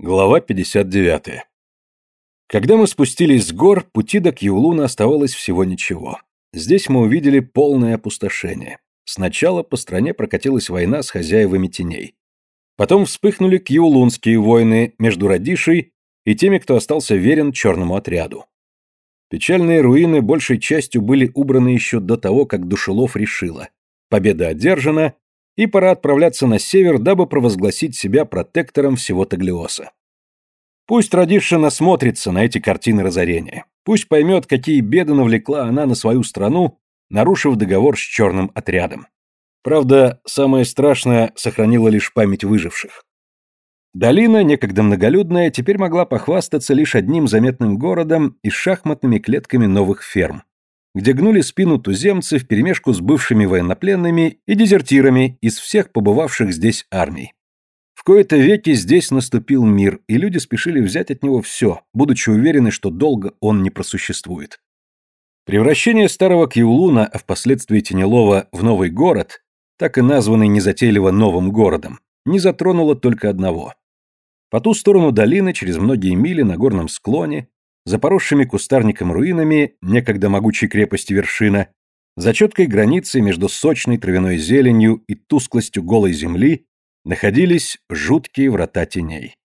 Глава 59. Когда мы спустились с гор, пути до Кьюлуна оставалось всего ничего. Здесь мы увидели полное опустошение. Сначала по стране прокатилась война с хозяевами теней. Потом вспыхнули кьюлунские войны между Радишей и теми, кто остался верен черному отряду. Печальные руины большей частью были убраны еще до того, как Душелов решила. Победа одержана, и пора отправляться на север, дабы провозгласить себя протектором всего Таглиоса. Пусть Радиша насмотрится на эти картины разорения. Пусть поймет, какие беды навлекла она на свою страну, нарушив договор с черным отрядом. Правда, самое страшное сохранила лишь память выживших. Долина, некогда многолюдная, теперь могла похвастаться лишь одним заметным городом и шахматными клетками новых ферм где гнули спину туземцы вперемешку с бывшими военнопленными и дезертирами из всех побывавших здесь армий. В кои-то веки здесь наступил мир, и люди спешили взять от него все, будучи уверены, что долго он не просуществует. Превращение старого Киулуна, а впоследствии Тенелова, в новый город, так и названный незатейливо новым городом, не затронуло только одного. По ту сторону долины, через многие мили на горном склоне, за поросшими кустарником руинами некогда могучей крепости вершина, за четкой границей между сочной травяной зеленью и тусклостью голой земли находились жуткие врата теней.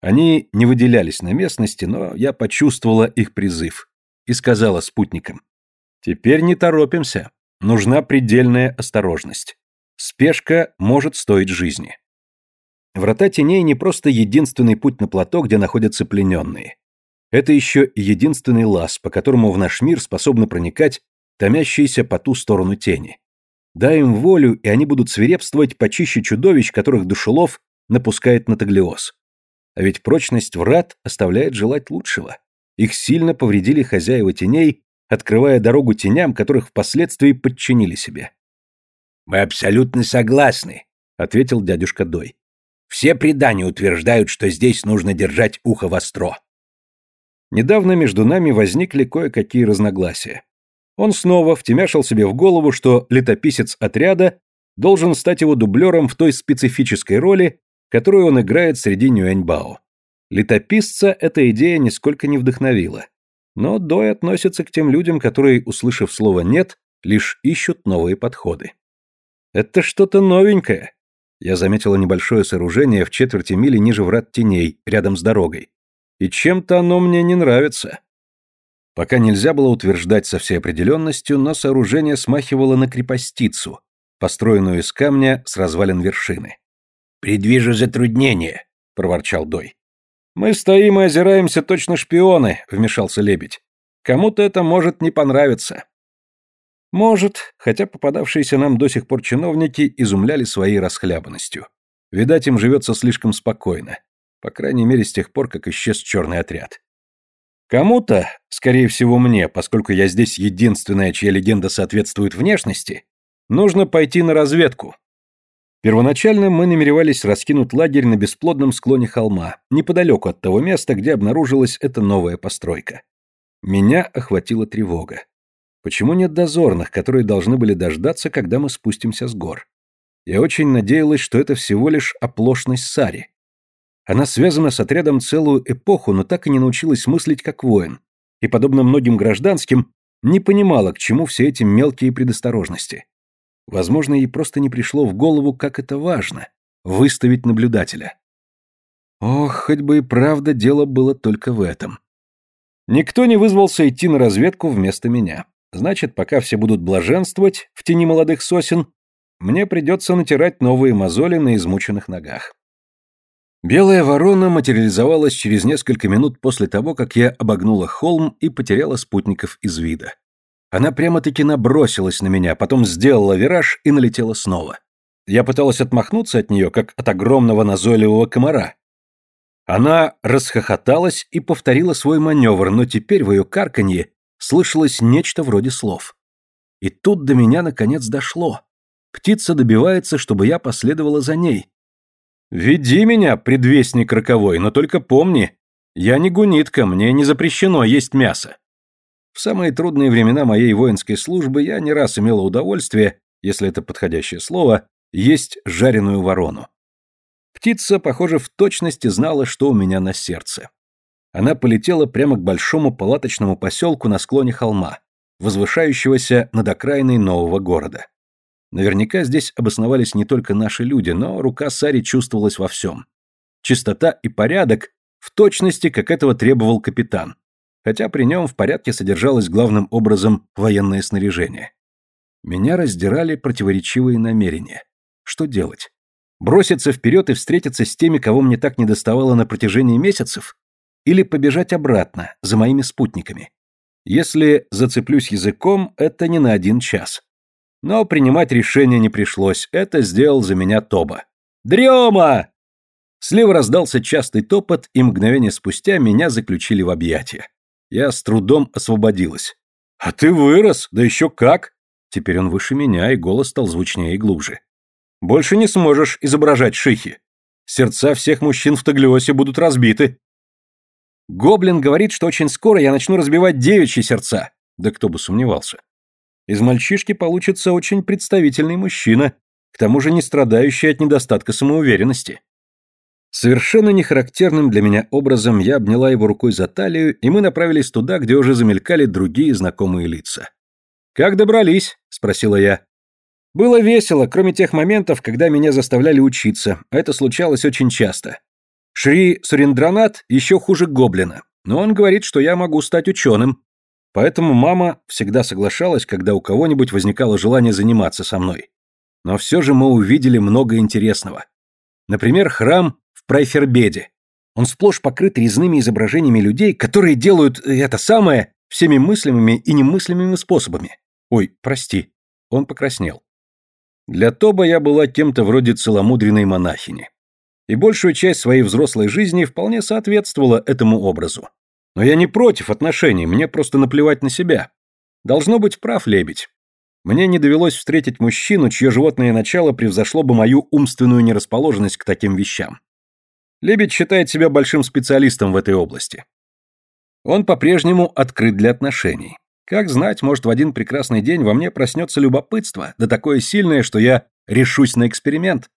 Они не выделялись на местности, но я почувствовала их призыв и сказала спутникам. «Теперь не торопимся. Нужна предельная осторожность. Спешка может стоить жизни». Врата теней не просто единственный путь на плато, где находятся плененные. Это еще единственный лаз, по которому в наш мир способны проникать томящиеся по ту сторону тени. Дай им волю, и они будут свирепствовать почище чудовищ, которых душелов напускает на таглиоз. А ведь прочность врат оставляет желать лучшего. Их сильно повредили хозяева теней, открывая дорогу теням, которых впоследствии подчинили себе. «Мы абсолютно согласны», — ответил дядюшка Дой. «Все предания утверждают, что здесь нужно держать ухо востро. Недавно между нами возникли кое-какие разногласия. Он снова втемяшил себе в голову, что летописец отряда должен стать его дублером в той специфической роли, которую он играет среди Нюэньбао. Летописца эта идея нисколько не вдохновила. Но Дой относится к тем людям, которые, услышав слово «нет», лишь ищут новые подходы. Это что-то новенькое. Я заметила небольшое сооружение в четверти мили ниже врат теней, рядом с дорогой и чем-то оно мне не нравится. Пока нельзя было утверждать со всей определенностью, но сооружение смахивало на крепостицу, построенную из камня с развалин вершины. «Предвижу затруднение», — проворчал Дой. «Мы стоим и озираемся точно шпионы», — вмешался лебедь. «Кому-то это может не понравиться». Может, хотя попадавшиеся нам до сих пор чиновники изумляли своей расхлябанностью. Видать, им живется слишком спокойно. По крайней мере, с тех пор, как исчез черный отряд. Кому-то, скорее всего мне, поскольку я здесь единственная, чья легенда соответствует внешности, нужно пойти на разведку. Первоначально мы намеревались раскинуть лагерь на бесплодном склоне холма, неподалеку от того места, где обнаружилась эта новая постройка. Меня охватила тревога. Почему нет дозорных, которые должны были дождаться, когда мы спустимся с гор? Я очень надеялась, что это всего лишь оплошность Сари. Она связана с отрядом целую эпоху, но так и не научилась мыслить как воин. И, подобно многим гражданским, не понимала, к чему все эти мелкие предосторожности. Возможно, ей просто не пришло в голову, как это важно — выставить наблюдателя. Ох, хоть бы и правда дело было только в этом. Никто не вызвался идти на разведку вместо меня. Значит, пока все будут блаженствовать в тени молодых сосен, мне придется натирать новые мозоли на измученных ногах. Белая ворона материализовалась через несколько минут после того, как я обогнула холм и потеряла спутников из вида. Она прямо-таки набросилась на меня, потом сделала вираж и налетела снова. Я пыталась отмахнуться от нее, как от огромного назойливого комара. Она расхохоталась и повторила свой маневр, но теперь в ее карканье слышалось нечто вроде слов. И тут до меня наконец дошло. Птица добивается, чтобы я последовала за ней, «Веди меня, предвестник роковой, но только помни, я не гунитка, мне не запрещено есть мясо». В самые трудные времена моей воинской службы я не раз имела удовольствие, если это подходящее слово, есть жареную ворону. Птица, похоже, в точности знала, что у меня на сердце. Она полетела прямо к большому палаточному поселку на склоне холма, возвышающегося над окраиной нового города. Наверняка здесь обосновались не только наши люди, но рука Сари чувствовалась во всем. Чистота и порядок в точности, как этого требовал капитан, хотя при нем в порядке содержалось главным образом военное снаряжение. Меня раздирали противоречивые намерения. Что делать? Броситься вперед и встретиться с теми, кого мне так недоставало на протяжении месяцев? Или побежать обратно, за моими спутниками? Если зацеплюсь языком, это не на один час. Но принимать решение не пришлось, это сделал за меня Тоба. «Дрема!» Слева раздался частый топот, и мгновение спустя меня заключили в объятия. Я с трудом освободилась. «А ты вырос, да еще как!» Теперь он выше меня, и голос стал звучнее и глубже. «Больше не сможешь изображать шихи. Сердца всех мужчин в Таглиосе будут разбиты». Гоблин говорит, что очень скоро я начну разбивать девичьи сердца. Да кто бы сомневался. Из мальчишки получится очень представительный мужчина, к тому же не страдающий от недостатка самоуверенности. Совершенно нехарактерным для меня образом я обняла его рукой за талию, и мы направились туда, где уже замелькали другие знакомые лица. «Как добрались?» – спросила я. Было весело, кроме тех моментов, когда меня заставляли учиться, а это случалось очень часто. Шри Сурендранат еще хуже гоблина, но он говорит, что я могу стать ученым. Поэтому мама всегда соглашалась, когда у кого-нибудь возникало желание заниматься со мной. Но все же мы увидели много интересного. Например, храм Прайфербеде. Он сплошь покрыт резными изображениями людей, которые делают это самое всеми мыслимыми и немыслимыми способами. Ой, прости. Он покраснел. Для Тоба я была кем-то вроде целомудренной монахини. И большую часть своей взрослой жизни вполне соответствовала этому образу. Но я не против отношений, мне просто наплевать на себя. Должно быть прав лебедь. Мне не довелось встретить мужчину, чье животное начало превзошло бы мою умственную нерасположенность к таким вещам. Лебедь считает себя большим специалистом в этой области. Он по-прежнему открыт для отношений. Как знать, может, в один прекрасный день во мне проснется любопытство, да такое сильное, что я решусь на эксперимент.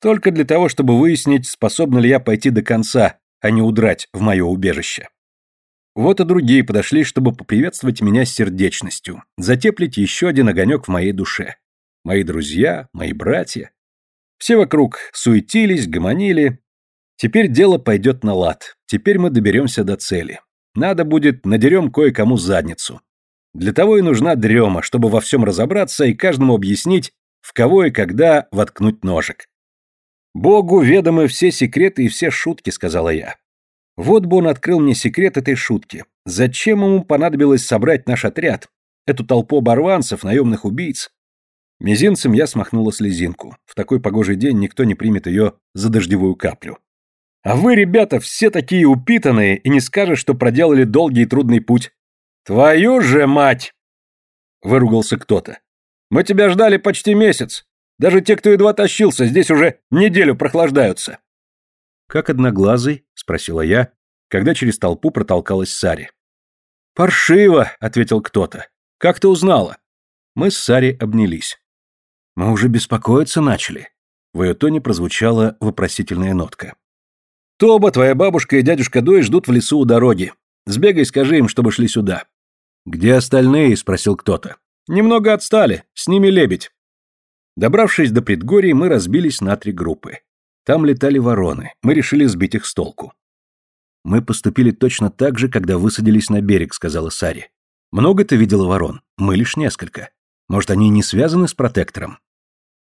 Только для того, чтобы выяснить, способна ли я пойти до конца, а не удрать в мое убежище. Вот и другие подошли, чтобы поприветствовать меня с сердечностью, затеплить еще один огонек в моей душе. Мои друзья, мои братья. Все вокруг суетились, гомонили, Теперь дело пойдет на лад. Теперь мы доберемся до цели. Надо будет надерем кое-кому задницу. Для того и нужна дрема, чтобы во всем разобраться и каждому объяснить, в кого и когда воткнуть ножик. «Богу ведомы все секреты и все шутки», — сказала я. Вот бы он открыл мне секрет этой шутки. Зачем ему понадобилось собрать наш отряд? Эту толпу оборванцев, наемных убийц? Мизинцем я смахнула слезинку. В такой погожий день никто не примет ее за дождевую каплю. А вы, ребята, все такие упитанные, и не скажешь, что проделали долгий и трудный путь. Твою же мать! Выругался кто-то. Мы тебя ждали почти месяц. Даже те, кто едва тащился, здесь уже неделю прохлаждаются. Как одноглазый? Спросила я, когда через толпу протолкалась Сари. Паршиво, ответил кто-то. Как ты узнала? Мы с Сари обнялись. Мы уже беспокоиться начали. В ее тоне прозвучала вопросительная нотка. Тоба, твоя бабушка и дядюшка Дой ждут в лесу у дороги. Сбегай, скажи им, чтобы шли сюда. Где остальные? спросил кто-то. Немного отстали, с ними лебедь. Добравшись до предгорий, мы разбились на три группы. Там летали вороны, мы решили сбить их с толку. Мы поступили точно так же, когда высадились на берег, сказала Сари. Много ты видела ворон? Мы лишь несколько. Может, они не связаны с протектором?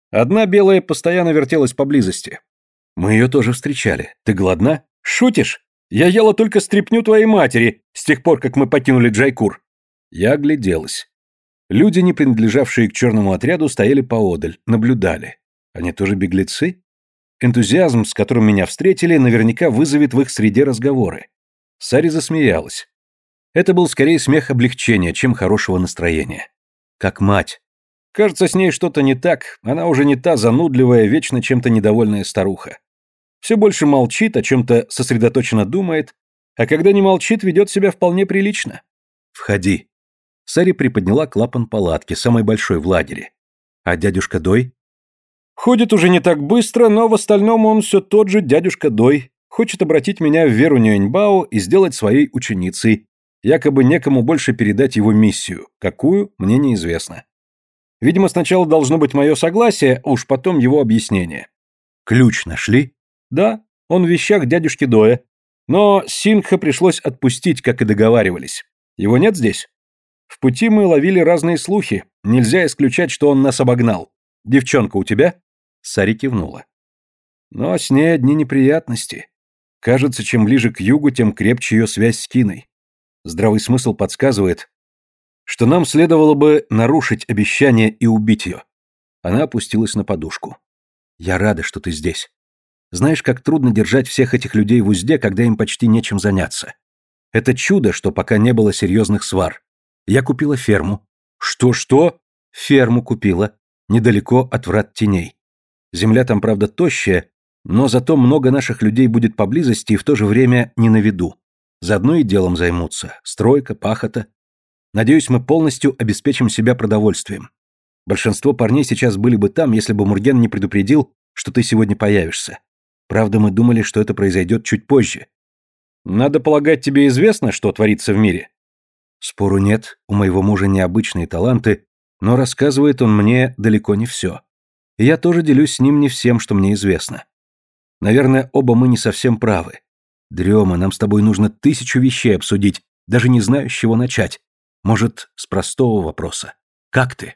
Одна белая постоянно вертелась поблизости. Мы ее тоже встречали. Ты голодна? Шутишь? Я ела только стряпню твоей матери с тех пор, как мы покинули Джайкур. Я огляделась. Люди, не принадлежавшие к черному отряду, стояли поодаль, наблюдали. Они тоже беглецы? Энтузиазм, с которым меня встретили, наверняка вызовет в их среде разговоры. Сари засмеялась. Это был скорее смех облегчения, чем хорошего настроения. Как мать. Кажется, с ней что-то не так, она уже не та занудливая, вечно чем-то недовольная старуха все больше молчит, о чем-то сосредоточенно думает, а когда не молчит, ведет себя вполне прилично. «Входи». Сари приподняла клапан палатки, самой большой в лагере. «А дядюшка Дой?» Ходит уже не так быстро, но в остальном он все тот же дядюшка Дой. Хочет обратить меня в веру Нюэньбао и сделать своей ученицей. Якобы некому больше передать его миссию. Какую, мне неизвестно. Видимо, сначала должно быть мое согласие, а уж потом его объяснение. Ключ нашли? Да, он в вещах дядюшки Доя. Но Сингха пришлось отпустить, как и договаривались. Его нет здесь? В пути мы ловили разные слухи. Нельзя исключать, что он нас обогнал. Девчонка у тебя? Сари кивнула. Но с ней одни неприятности. Кажется, чем ближе к югу, тем крепче ее связь с Киной. Здравый смысл подсказывает, что нам следовало бы нарушить обещание и убить ее. Она опустилась на подушку. Я рада, что ты здесь. Знаешь, как трудно держать всех этих людей в узде, когда им почти нечем заняться. Это чудо, что пока не было серьезных свар. Я купила ферму. Что-что? Ферму купила. Недалеко от врат теней. Земля там, правда, тощая, но зато много наших людей будет поблизости и в то же время не на виду. Заодно и делом займутся. Стройка, пахота. Надеюсь, мы полностью обеспечим себя продовольствием. Большинство парней сейчас были бы там, если бы Мурген не предупредил, что ты сегодня появишься. Правда, мы думали, что это произойдет чуть позже. Надо полагать, тебе известно, что творится в мире? Спору нет, у моего мужа необычные таланты, но рассказывает он мне далеко не все. И я тоже делюсь с ним не всем, что мне известно. Наверное, оба мы не совсем правы. Дрема, нам с тобой нужно тысячу вещей обсудить, даже не знаю, с чего начать. Может, с простого вопроса. Как ты?